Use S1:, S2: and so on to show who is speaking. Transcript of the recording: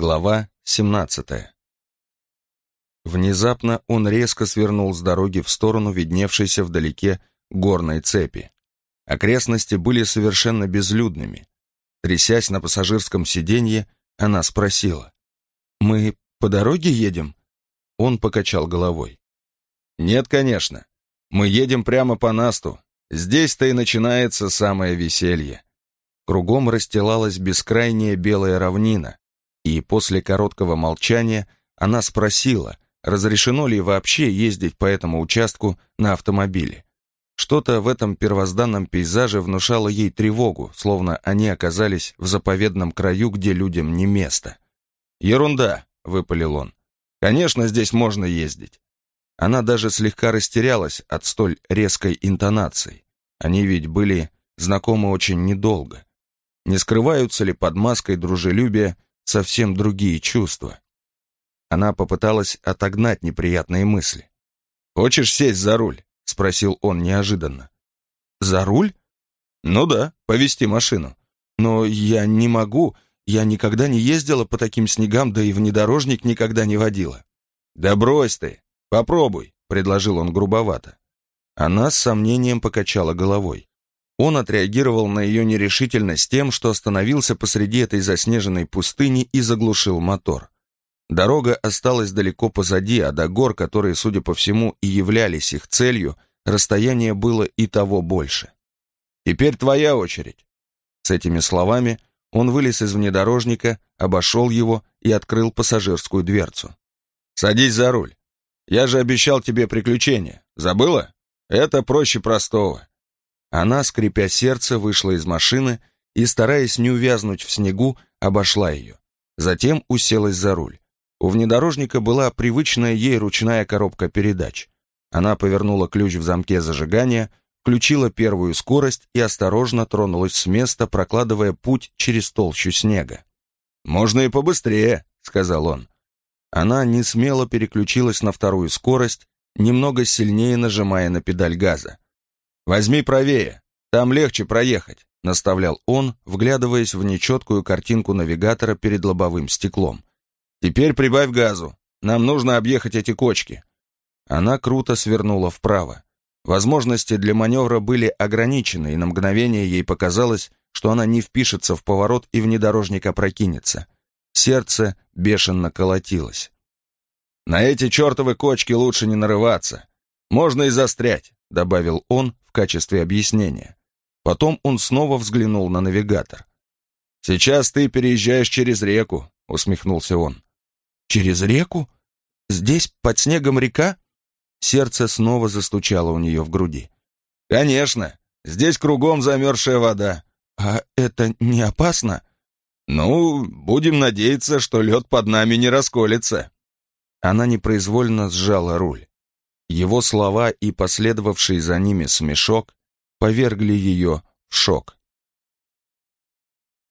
S1: Глава 17 Внезапно он резко свернул с дороги в сторону видневшейся вдалеке горной цепи. Окрестности были совершенно безлюдными. Трясясь на пассажирском сиденье, она спросила. «Мы по дороге едем?» Он покачал головой. «Нет, конечно. Мы едем прямо по Насту. Здесь-то и начинается самое веселье». Кругом расстилалась бескрайняя белая равнина, и после короткого молчания она спросила, разрешено ли вообще ездить по этому участку на автомобиле. Что-то в этом первозданном пейзаже внушало ей тревогу, словно они оказались в заповедном краю, где людям не место. «Ерунда», — выпалил он. «Конечно, здесь можно ездить». Она даже слегка растерялась от столь резкой интонации. Они ведь были знакомы очень недолго. Не скрываются ли под маской дружелюбия совсем другие чувства? Она попыталась отогнать неприятные мысли. «Хочешь сесть за руль?» — спросил он неожиданно. «За руль?» «Ну да, повести машину». «Но я не могу, я никогда не ездила по таким снегам, да и внедорожник никогда не водила». «Да брось ты, попробуй», — предложил он грубовато. Она с сомнением покачала головой. Он отреагировал на ее нерешительность тем, что остановился посреди этой заснеженной пустыни и заглушил мотор. Дорога осталась далеко позади, а до гор, которые, судя по всему, и являлись их целью, расстояние было и того больше. «Теперь твоя очередь». С этими словами он вылез из внедорожника, обошел его и открыл пассажирскую дверцу. «Садись за руль. Я же обещал тебе приключения. Забыла? Это проще простого». Она, скрипя сердце, вышла из машины и, стараясь не увязнуть в снегу, обошла ее. Затем уселась за руль. У внедорожника была привычная ей ручная коробка передач. Она повернула ключ в замке зажигания, включила первую скорость и осторожно тронулась с места, прокладывая путь через толщу снега. «Можно и побыстрее», — сказал он. Она не смело переключилась на вторую скорость, немного сильнее нажимая на педаль газа. «Возьми правее, там легче проехать», — наставлял он, вглядываясь в нечеткую картинку навигатора перед лобовым стеклом. «Теперь прибавь газу. Нам нужно объехать эти кочки». Она круто свернула вправо. Возможности для маневра были ограничены, и на мгновение ей показалось, что она не впишется в поворот и внедорожник опрокинется. Сердце бешено колотилось. «На эти чертовы кочки лучше не нарываться. Можно и застрять», — добавил он качестве объяснения. Потом он снова взглянул на навигатор. «Сейчас ты переезжаешь через реку», — усмехнулся он. «Через реку? Здесь под снегом река?» Сердце снова застучало у нее в груди. «Конечно, здесь кругом замерзшая вода. А это не опасно?» «Ну, будем надеяться, что лед под нами не расколется». Она непроизвольно сжала руль. Его слова и последовавший за ними смешок повергли ее в шок.